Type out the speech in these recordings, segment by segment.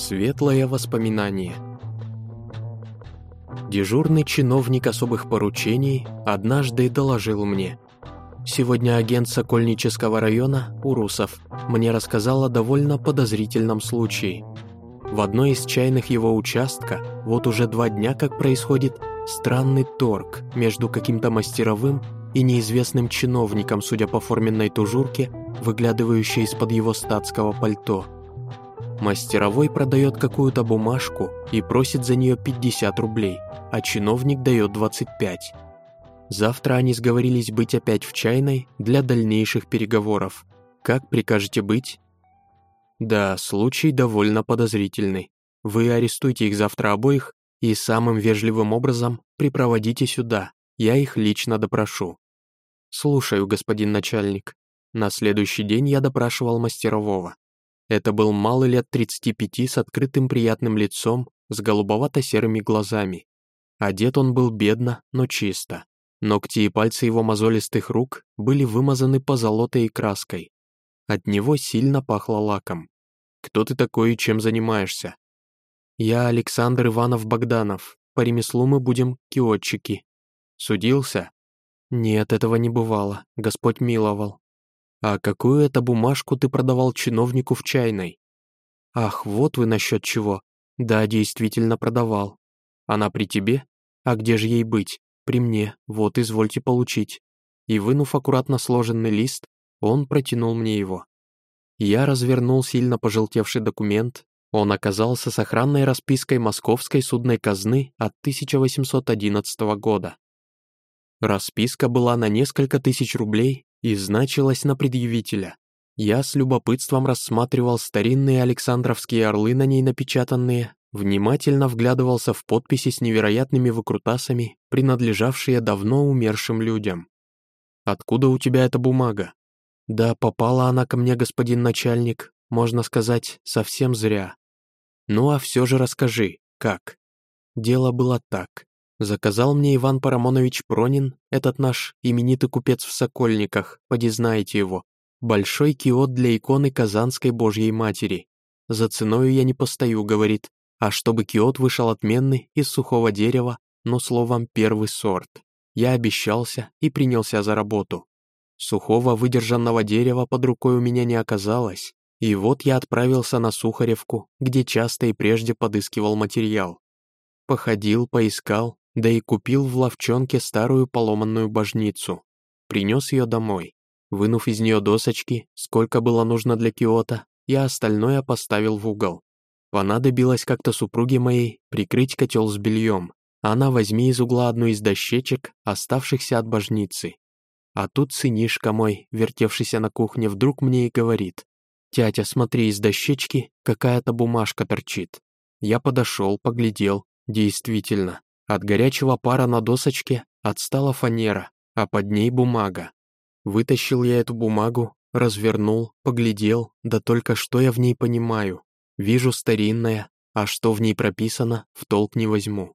Светлое воспоминание. Дежурный чиновник особых поручений однажды доложил мне. Сегодня агент Сокольнического района, Урусов, мне рассказал о довольно подозрительном случае. В одной из чайных его участка вот уже два дня как происходит странный торг между каким-то мастеровым и неизвестным чиновником, судя по форменной тужурке, выглядывающей из-под его статского пальто – Мастеровой продает какую-то бумажку и просит за нее 50 рублей, а чиновник дает 25. Завтра они сговорились быть опять в чайной для дальнейших переговоров. Как прикажете быть? Да, случай довольно подозрительный. Вы арестуйте их завтра обоих и самым вежливым образом припроводите сюда. Я их лично допрошу. Слушаю, господин начальник. На следующий день я допрашивал мастерового. Это был малый лет 35 с открытым приятным лицом, с голубовато-серыми глазами. Одет он был бедно, но чисто. Ногти и пальцы его мозолистых рук были вымазаны позолотой и краской. От него сильно пахло лаком. «Кто ты такой и чем занимаешься?» «Я Александр Иванов-Богданов. По ремеслу мы будем киотчики». «Судился?» «Нет, этого не бывало. Господь миловал. «А какую это бумажку ты продавал чиновнику в чайной?» «Ах, вот вы насчет чего. Да, действительно продавал. Она при тебе? А где же ей быть? При мне. Вот, извольте получить». И, вынув аккуратно сложенный лист, он протянул мне его. Я развернул сильно пожелтевший документ. Он оказался с охранной распиской Московской судной казны от 1811 года. Расписка была на несколько тысяч рублей и значилась на предъявителя. Я с любопытством рассматривал старинные Александровские орлы на ней напечатанные, внимательно вглядывался в подписи с невероятными выкрутасами, принадлежавшие давно умершим людям. «Откуда у тебя эта бумага?» «Да попала она ко мне, господин начальник, можно сказать, совсем зря. Ну а все же расскажи, как?» Дело было так. Заказал мне Иван Парамонович Пронин, этот наш именитый купец в Сокольниках, поди знаете его, большой киот для иконы Казанской Божьей Матери. За ценою я не постою, говорит, а чтобы киот вышел отменный, из сухого дерева, но словом первый сорт. Я обещался и принялся за работу. Сухого выдержанного дерева под рукой у меня не оказалось, и вот я отправился на Сухаревку, где часто и прежде подыскивал материал. Походил, поискал, да и купил в ловчонке старую поломанную божницу. Принес ее домой. Вынув из нее досочки, сколько было нужно для киота, я остальное поставил в угол. Понадобилось как-то супруге моей прикрыть котел с бельем. Она возьми из угла одну из дощечек, оставшихся от божницы. А тут сынишка мой, вертевшийся на кухне, вдруг мне и говорит. «Тятя, смотри, из дощечки какая-то бумажка торчит». Я подошел, поглядел. Действительно, от горячего пара на досочке отстала фанера, а под ней бумага. Вытащил я эту бумагу, развернул, поглядел, да только что я в ней понимаю. Вижу старинная, а что в ней прописано, в толк не возьму.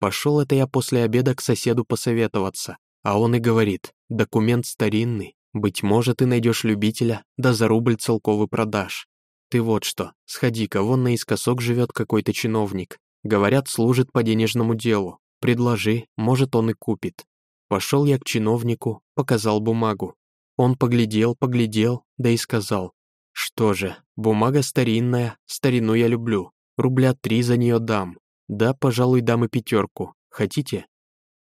Пошел это я после обеда к соседу посоветоваться, а он и говорит, документ старинный, быть может, ты найдешь любителя, да за рубль целковый продашь. Ты вот что, сходи-ка, вон наискосок живет какой-то чиновник, Говорят, служит по денежному делу. Предложи, может, он и купит. Пошел я к чиновнику, показал бумагу. Он поглядел, поглядел, да и сказал. Что же, бумага старинная, старину я люблю. Рубля три за нее дам. Да, пожалуй, дам и пятерку. Хотите?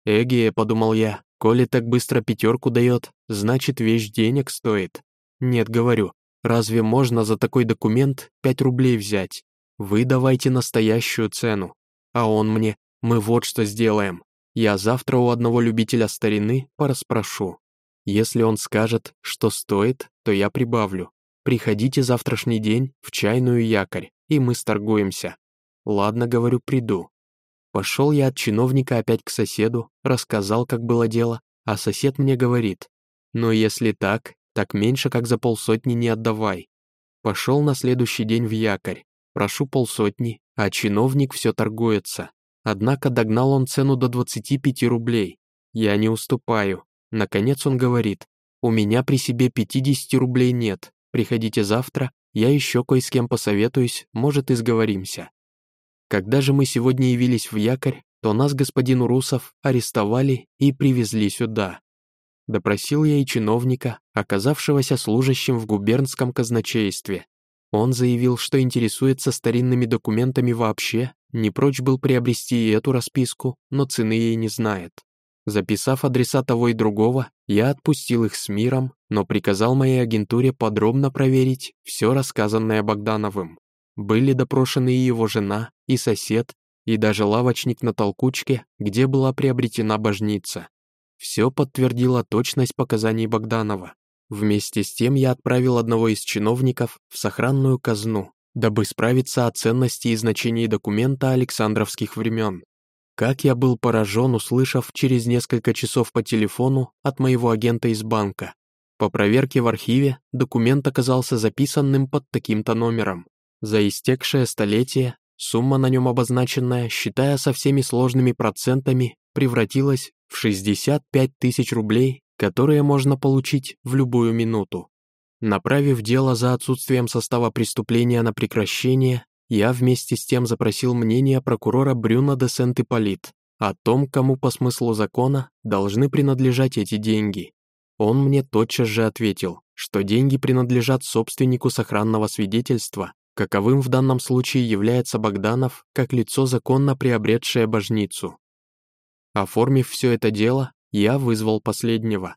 Эге, подумал я, коли так быстро пятерку дает, значит, вещь денег стоит. Нет, говорю, разве можно за такой документ пять рублей взять? Вы давайте настоящую цену. А он мне, мы вот что сделаем. Я завтра у одного любителя старины пораспрошу. Если он скажет, что стоит, то я прибавлю. Приходите завтрашний день в чайную якорь, и мы сторгуемся. Ладно, говорю, приду. Пошел я от чиновника опять к соседу, рассказал, как было дело, а сосед мне говорит, «Ну, если так, так меньше, как за полсотни не отдавай». Пошел на следующий день в якорь, прошу полсотни, а чиновник все торгуется. Однако догнал он цену до 25 рублей. Я не уступаю. Наконец он говорит, у меня при себе 50 рублей нет, приходите завтра, я еще кое с кем посоветуюсь, может, и сговоримся. Когда же мы сегодня явились в якорь, то нас господин Урусов арестовали и привезли сюда. Допросил я и чиновника, оказавшегося служащим в губернском казначействе. Он заявил, что интересуется старинными документами вообще, не прочь был приобрести и эту расписку, но цены ей не знает. Записав адреса того и другого, я отпустил их с миром, но приказал моей агентуре подробно проверить все рассказанное Богдановым. Были допрошены и его жена, и сосед, и даже лавочник на толкучке, где была приобретена божница. Все подтвердило точность показаний Богданова. Вместе с тем я отправил одного из чиновников в сохранную казну, дабы справиться о ценности и значении документа Александровских времен. Как я был поражен, услышав через несколько часов по телефону от моего агента из банка. По проверке в архиве документ оказался записанным под таким-то номером. За истекшее столетие сумма на нем обозначенная, считая со всеми сложными процентами, превратилась в 65 тысяч рублей, которые можно получить в любую минуту. Направив дело за отсутствием состава преступления на прекращение, я вместе с тем запросил мнение прокурора Брюна де Сент-Ипполит о том, кому по смыслу закона должны принадлежать эти деньги. Он мне тотчас же ответил, что деньги принадлежат собственнику сохранного свидетельства, каковым в данном случае является Богданов как лицо законно приобретшее божницу. Оформив все это дело, я вызвал последнего.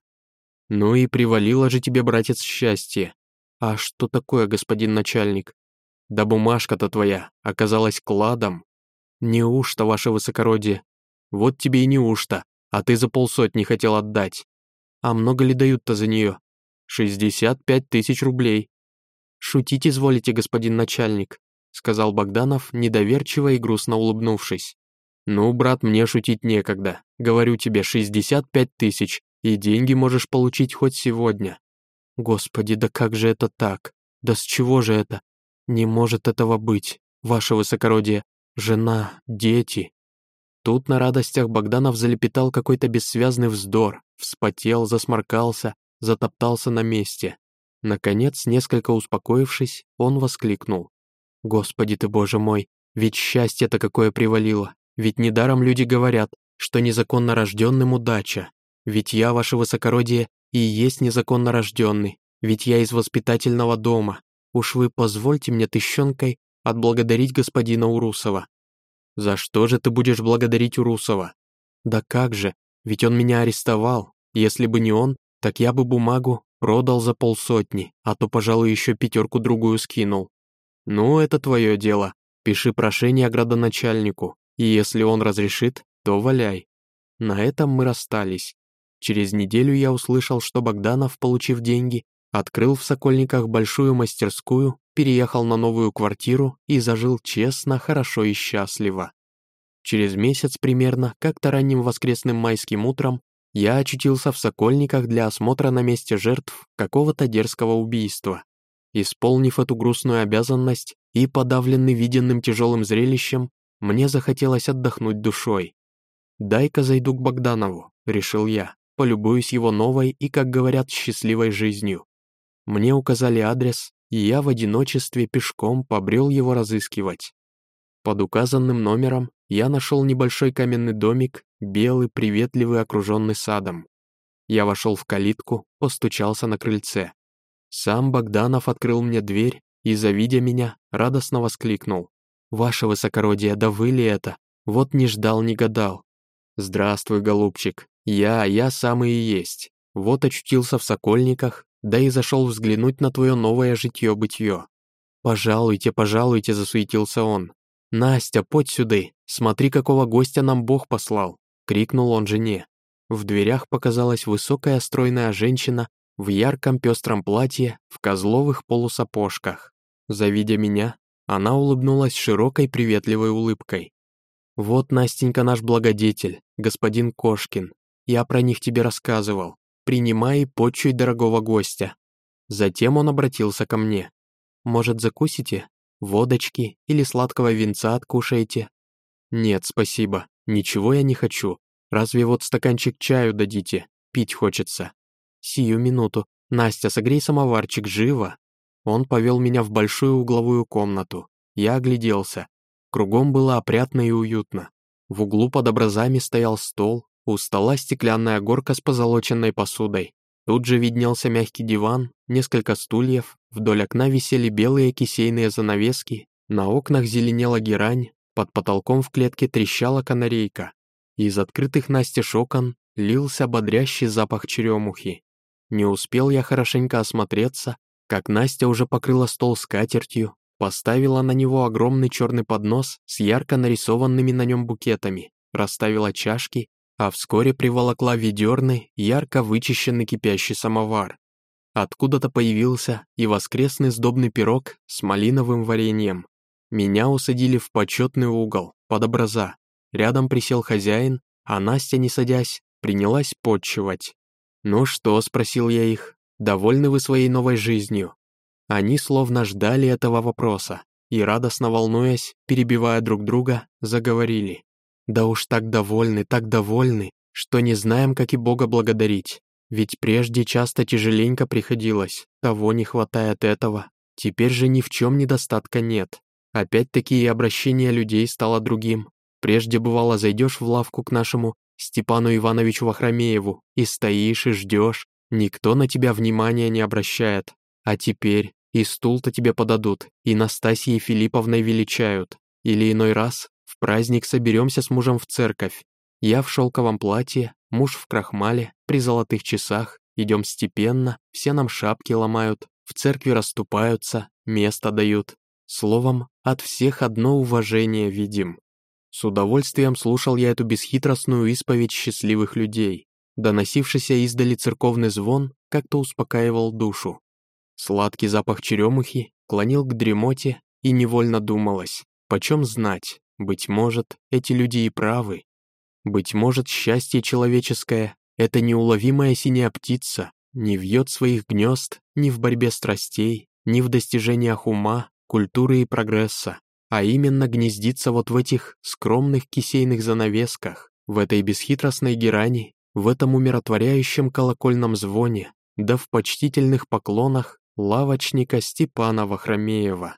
«Ну и привалило же тебе, братец, счастье. А что такое, господин начальник? Да бумажка-то твоя оказалась кладом. Неужто, ваше высокородие? Вот тебе и неужто, а ты за полсотни хотел отдать. А много ли дают-то за нее? Шестьдесят пять тысяч рублей. Шутить изволите, господин начальник», сказал Богданов, недоверчиво и грустно улыбнувшись. «Ну, брат, мне шутить некогда. Говорю тебе, 65 тысяч, и деньги можешь получить хоть сегодня». «Господи, да как же это так? Да с чего же это? Не может этого быть, ваше высокородие. Жена, дети». Тут на радостях Богданов залепетал какой-то бессвязный вздор, вспотел, засморкался, затоптался на месте. Наконец, несколько успокоившись, он воскликнул. «Господи ты, боже мой, ведь счастье-то какое привалило! Ведь недаром люди говорят, что незаконно рожденным удача. Ведь я, ваше высокородие, и есть незаконно рожденный. Ведь я из воспитательного дома. Уж вы позвольте мне тыщенкой отблагодарить господина Урусова. За что же ты будешь благодарить Урусова? Да как же, ведь он меня арестовал. Если бы не он, так я бы бумагу продал за полсотни, а то, пожалуй, еще пятерку-другую скинул. Ну, это твое дело. Пиши прошение градоначальнику и если он разрешит, то валяй. На этом мы расстались. Через неделю я услышал, что Богданов, получив деньги, открыл в Сокольниках большую мастерскую, переехал на новую квартиру и зажил честно, хорошо и счастливо. Через месяц примерно, как-то ранним воскресным майским утром, я очутился в Сокольниках для осмотра на месте жертв какого-то дерзкого убийства. Исполнив эту грустную обязанность и подавленный виденным тяжелым зрелищем, мне захотелось отдохнуть душой. «Дай-ка зайду к Богданову», — решил я, полюбуюсь его новой и, как говорят, счастливой жизнью. Мне указали адрес, и я в одиночестве пешком побрел его разыскивать. Под указанным номером я нашел небольшой каменный домик, белый, приветливый, окруженный садом. Я вошел в калитку, постучался на крыльце. Сам Богданов открыл мне дверь и, завидя меня, радостно воскликнул. «Ваше высокородие, да вы ли это? Вот не ждал, не гадал». «Здравствуй, голубчик. Я, я самый и есть. Вот очутился в Сокольниках, да и зашел взглянуть на твое новое житье-бытье». «Пожалуйте, пожалуйте», — засуетился он. «Настя, подь сюды, смотри, какого гостя нам Бог послал», — крикнул он жене. В дверях показалась высокая стройная женщина в ярком пестром платье, в козловых полусапожках. Завидя меня, она улыбнулась широкой приветливой улыбкой. «Вот, Настенька, наш благодетель, господин Кошкин. Я про них тебе рассказывал. Принимай и почуй дорогого гостя». Затем он обратился ко мне. «Может, закусите? Водочки или сладкого винца откушаете?» «Нет, спасибо. Ничего я не хочу. Разве вот стаканчик чаю дадите? Пить хочется». «Сию минуту. Настя, согрей самоварчик, живо!» Он повел меня в большую угловую комнату. Я огляделся. Кругом было опрятно и уютно. В углу под образами стоял стол, у стола стеклянная горка с позолоченной посудой. Тут же виднелся мягкий диван, несколько стульев, вдоль окна висели белые кисейные занавески, на окнах зеленела герань, под потолком в клетке трещала канарейка. Из открытых настежь окон лился бодрящий запах черемухи. Не успел я хорошенько осмотреться, как Настя уже покрыла стол скатертью, поставила на него огромный черный поднос с ярко нарисованными на нем букетами, расставила чашки, а вскоре приволокла ведерный, ярко вычищенный кипящий самовар. Откуда-то появился и воскресный сдобный пирог с малиновым вареньем. Меня усадили в почетный угол, под образа. Рядом присел хозяин, а Настя, не садясь, принялась подчивать. «Ну что?» — спросил я их. «Довольны вы своей новой жизнью?» Они словно ждали этого вопроса и, радостно волнуясь, перебивая друг друга, заговорили. «Да уж так довольны, так довольны, что не знаем, как и Бога благодарить. Ведь прежде часто тяжеленько приходилось, того не хватает этого. Теперь же ни в чем недостатка нет. Опять-таки и обращение людей стало другим. Прежде бывало, зайдешь в лавку к нашему Степану Ивановичу Вахромееву, и стоишь и ждешь, никто на тебя внимания не обращает. А теперь и стул-то тебе подадут, и Настасьей Филипповной величают. Или иной раз в праздник соберемся с мужем в церковь. Я в шелковом платье, муж в крахмале, при золотых часах, идем степенно, все нам шапки ломают, в церкви расступаются, место дают. Словом, от всех одно уважение видим. С удовольствием слушал я эту бесхитростную исповедь счастливых людей. Доносившийся издали церковный звон как-то успокаивал душу. Сладкий запах черемухи клонил к дремоте и невольно думалось, почем знать, быть может, эти люди и правы. Быть может, счастье человеческое — это неуловимая синяя птица, не вьет своих гнезд ни в борьбе страстей, ни в достижениях ума, культуры и прогресса, а именно гнездится вот в этих скромных кисейных занавесках, в этой бесхитростной герани, в этом умиротворяющем колокольном звоне, да в почтительных поклонах лавочника Степана Вахромеева.